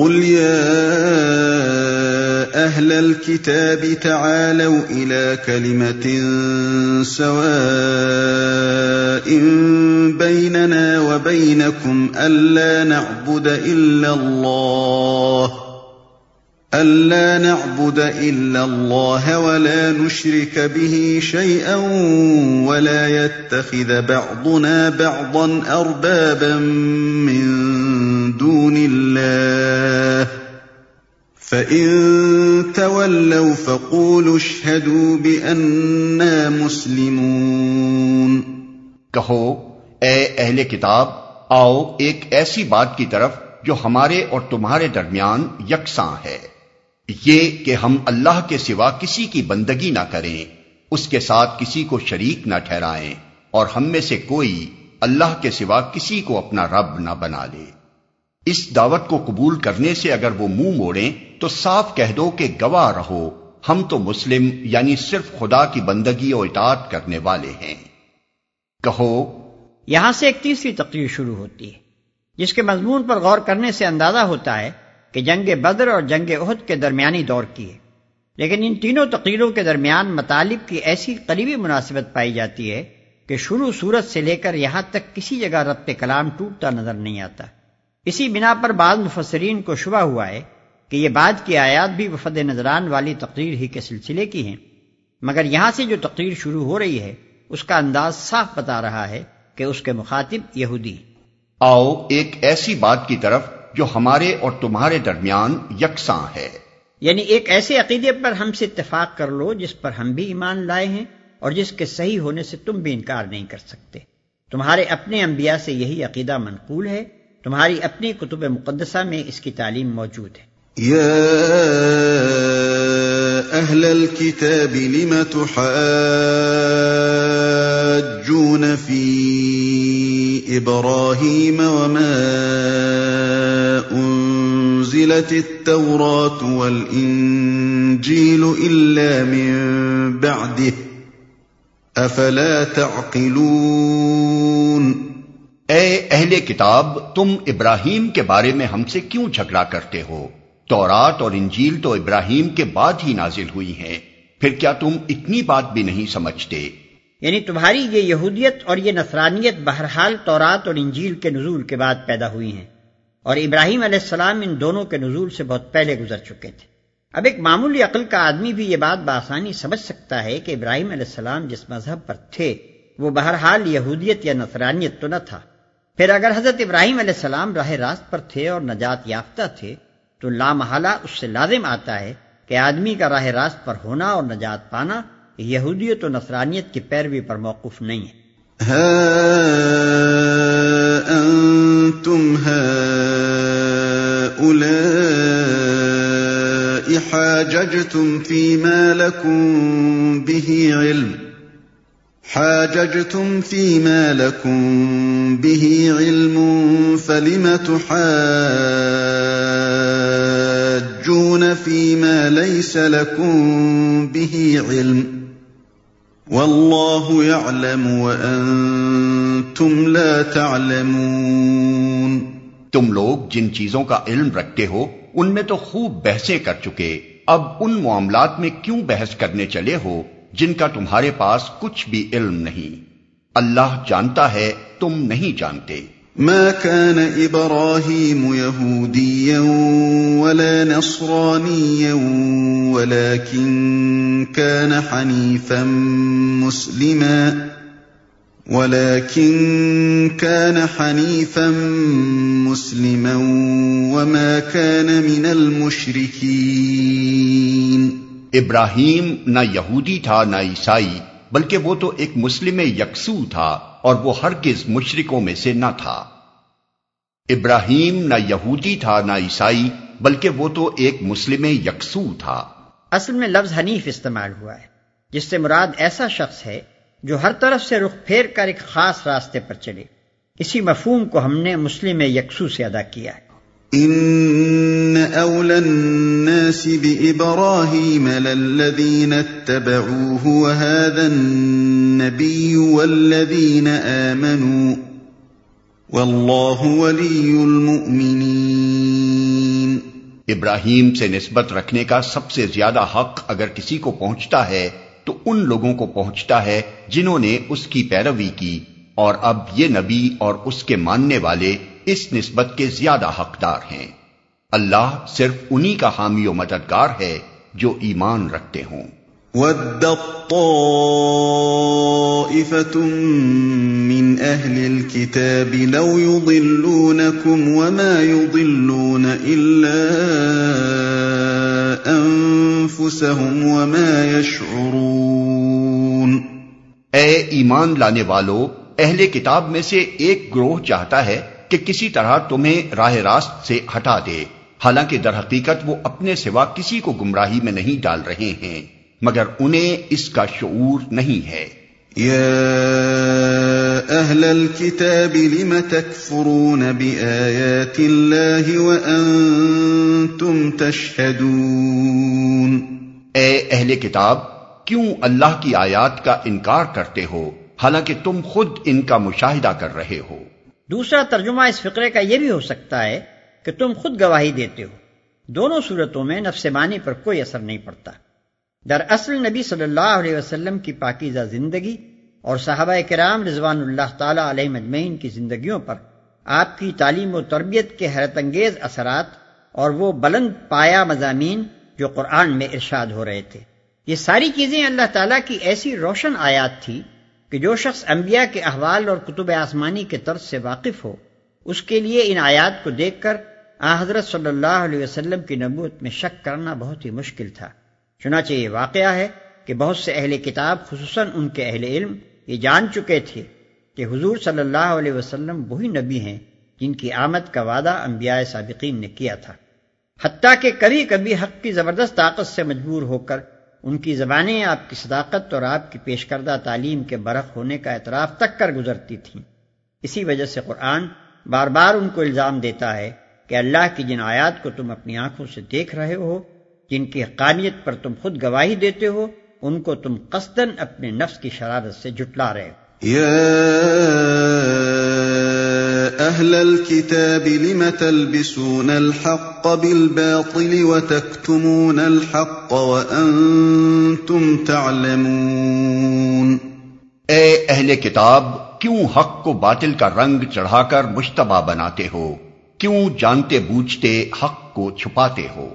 قل يا أهل الكتاب تعالوا إلى كلمة سواء بيننا وبينكم ألا نعبد إلا الله ألا نعبد إلا الله ولا نشرك به شيئا ولا يتخذ بعضنا بعضا أربابا من دون الله فَإِن تَوَلَّوْا فَقُولُوا اشْهَدُوا بِأَنَّا مُسْلِمُونَ کہو، اے اہل کتاب، آؤ ایک ایسی بات کی طرف جو ہمارے اور تمہارے درمیان یکساں ہے۔ یہ کہ ہم اللہ کے سوا کسی کی بندگی نہ کریں، اس کے ساتھ کسی کو شریک نہ ٹھہرائیں، اور ہم میں سے کوئی اللہ کے سوا کسی کو اپنا رب نہ بنا لے۔ اس دعوت کو قبول کرنے سے اگر وہ منہ موڑیں تو صاف کہہ دو کہ گواہ رہو۔ ہم تو مسلم یعنی صرف خدا کی بندگی اور اطاعت کرنے والے ہیں۔ کہو، یہاں سے ایک تیسری تقریر شروع ہوتی ہے، جس کے مضمون پر غور کرنے سے اندازہ ہوتا ہے کہ جنگ بدر اور جنگ عہد کے درمیانی دور کی ہے۔ لیکن ان تینوں تقریروں کے درمیان مطالب کی ایسی قریبی مناسبت پائی جاتی ہے کہ شروع صورت سے لے کر یہاں تک کسی جگہ ربط کلام ٹوٹتا نظر نہیں آتا۔ اسی بنا پر بعض مفسرین کو شبہ ہوا ہے کہ یہ بعد کی آیات بھی وفد نظران والی تقریر ہی کے سلسلے کی ہیں۔ مگر یہاں سے جو تقریر شروع ہو رہی ہے اس کا انداز صاف بتا رہا ہے کہ اس کے مخاطب یہودی۔ آؤ ایک ایسی بات کی طرف جو ہمارے اور تمہارے درمیان یکساں ہے۔ یعنی ایک ایسے عقیدے پر ہم سے اتفاق کر لو جس پر ہم بھی ایمان لائے ہیں اور جس کے صحیح ہونے سے تم بھی انکار نہیں کر سکتے۔ تمہارے اپنے انبیاء سے یہی عقیدہ منقول ہے تمہاری اپنی کتب مقدسہ میں اس کی تعلیم موجود ہے۔ یا اہل الكتاب لم تحاجون في ابراهيم وما انزلت التوراة والانجيل الا من بعده، افلا تعقلون؟ اے اہل کتاب، تم ابراہیم کے بارے میں ہم سے کیوں جھگڑا کرتے ہو؟ تورات اور انجیل تو ابراہیم کے بعد ہی نازل ہوئی ہیں۔ پھر کیا تم اتنی بات بھی نہیں سمجھتے؟ یعنی تمہاری یہ یہودیت اور یہ نفرانیت بہرحال تورات اور انجیل کے نزول کے بعد پیدا ہوئی ہیں۔ اور ابراہیم علیہ السلام ان دونوں کے نزول سے بہت پہلے گزر چکے تھے۔ اب ایک معمولی عقل کا آدمی بھی یہ بات بآسانی سمجھ سکتا ہے کہ ابراہیم علیہ السلام جس مذہب پر تھے، وہ بہرحال یہودیت یا نفرانیت تو نہ تھا۔ پھر اگر حضرت ابراہیم علیہ السلام راہ راست پر تھے اور نجات یافتہ تھے، تو لامحالہ اس سے لازم آتا ہے کہ آدمی کا راہ راست پر ہونا اور نجات پانا یہودیت و نصرانیت کی پیروی پر موقف نہیں ہے۔ انتم حاججتم فيما لكم حاججتم فيما لكم به علم، فلم تحاجون فيما ليس لكم به علم؟ والله يعلم وأنتم لا تعلمون. تم لوگ جن چیزوں کا علم رکھتے ہو، ان میں تو خوب بحثیں کر چکے، اب ان معاملات میں کیوں بحث کرنے چلے ہو؟ جن کا تمہارے پاس کچھ بھی علم نہیں۔ اللہ جانتا ہے، تم نہیں جانتے۔ ما كان ابراهيم يهوديا ولا نصرانيا، ولكن كان حنيفا مسلما، ولكن كان حنيفا مسلما، وما كان من المشركين۔ ابراہیم نہ یہودی تھا نہ عیسائی، بلکہ وہ تو ایک مسلم یکسو تھا اور وہ ہرگز مشرکوں میں سے نہ تھا۔ ابراہیم نہ یہودی تھا نہ عیسائی، بلکہ وہ تو ایک مسلم یکسو تھا۔ اصل میں لفظ حنیف استعمال ہوا ہے، جس سے مراد ایسا شخص ہے جو ہر طرف سے رخ پھیر کر ایک خاص راستے پر چلے۔ اسی مفہوم کو ہم نے مسلم یکسو سے ادا کیا ہے۔ ان اولى الناس بابراهيم للذين اتبعوه وهذا النبي والذين امنوا والله ولي المؤمنين۔ ابراہیم سے نسبت رکھنے کا سب سے زیادہ حق اگر کسی کو پہنچتا ہے، تو ان لوگوں کو پہنچتا ہے جنہوں نے اس کی پیروی کی۔ اور اب یہ نبی اور اس کے ماننے والے اس نسبت کے زیادہ حقدار ہیں۔ اللہ صرف انہی کا حامی و مددگار ہے جو ایمان رکھتے ہوں۔ من أهل الكتاب لو يضلونكم وما يضلون إلا أنفسهم وما يشعرون۔ اے ایمان لانے والو اہل کتاب میں سے ایک گروہ چاہتا ہے کہ کسی طرح تمہیں راہ راست سے ہٹا دے۔ حالانکہ در حقیقت وہ اپنے سوا کسی کو گمراہی میں نہیں ڈال رہے ہیں مگر انہیں اس کا شعور نہیں ہے۔ اہل الكتاب لم تكفرون بآیات اللہ وانتم تشہدون؟ اے اہل کتاب کیوں اللہ کی آیات کا انکار کرتے ہو؟ حالانکہ تم خود ان کا مشاہدہ کر رہے ہو۔ دوسرا ترجمہ اس فقرے کا یہ بھی ہو سکتا ہے کہ تم خود گواہی دیتے ہو۔ دونوں صورتوں میں نفس مانی پر کوئی اثر نہیں پڑتا۔ در اصل نبی صلی اللہ علیہ وسلم کی پاکیزہ زندگی اور صحابہ کرام رضوان اللہ تعالی علیہ مجمعین کی زندگیوں پر آپ کی تعلیم و تربیت کے حیرت انگیز اثرات اور وہ بلند پایا مضامین جو قرآن میں ارشاد ہو رہے تھے۔ یہ ساری چیزیں اللہ تعالیٰ کی ایسی روشن آیات تھی کہ جو شخص انبیاء کے احوال اور کتب آسمانی کے طرز سے واقف ہو، اس کے لیے ان آیات کو دیکھ کر آ حضرت صلی اللہ علیہ وسلم کی نبوت میں شک کرنا بہت ہی مشکل تھا۔ چنانچہ یہ واقعہ ہے کہ بہت سے اہل کتاب، خصوصاً ان کے اہل علم، یہ جان چکے تھے کہ حضور صلی اللہ علیہ وسلم وہی نبی ہیں جن کی آمد کا وعدہ انبیاء سابقین نے کیا تھا۔ حتیٰ کہ کبھی کبھی حق کی زبردست طاقت سے مجبور ہو کر ان کی زبانیں آپ کی صداقت اور آپ کی پیش کردہ تعلیم کے برق ہونے کا اعتراف تک کر گزرتی تھیں۔ اسی وجہ سے قرآن بار بار ان کو الزام دیتا ہے کہ اللہ کی جن آیات کو تم اپنی آنکھوں سے دیکھ رہے ہو، جن کی حقانیت پر تم خود گواہی دیتے ہو، ان کو تم قصدن اپنے نفس کی شرارت سے جٹلا رہے ہو۔ اہل الكتاب لم تلبسون الحق بالباطل وتكتمون الحق وانتم تعلمون اے اہل کتاب، کیوں حق کو باطل کا رنگ چڑھا کر مشتبہ بناتے ہو؟ کیوں جانتے بوجھتے حق کو چھپاتے ہو؟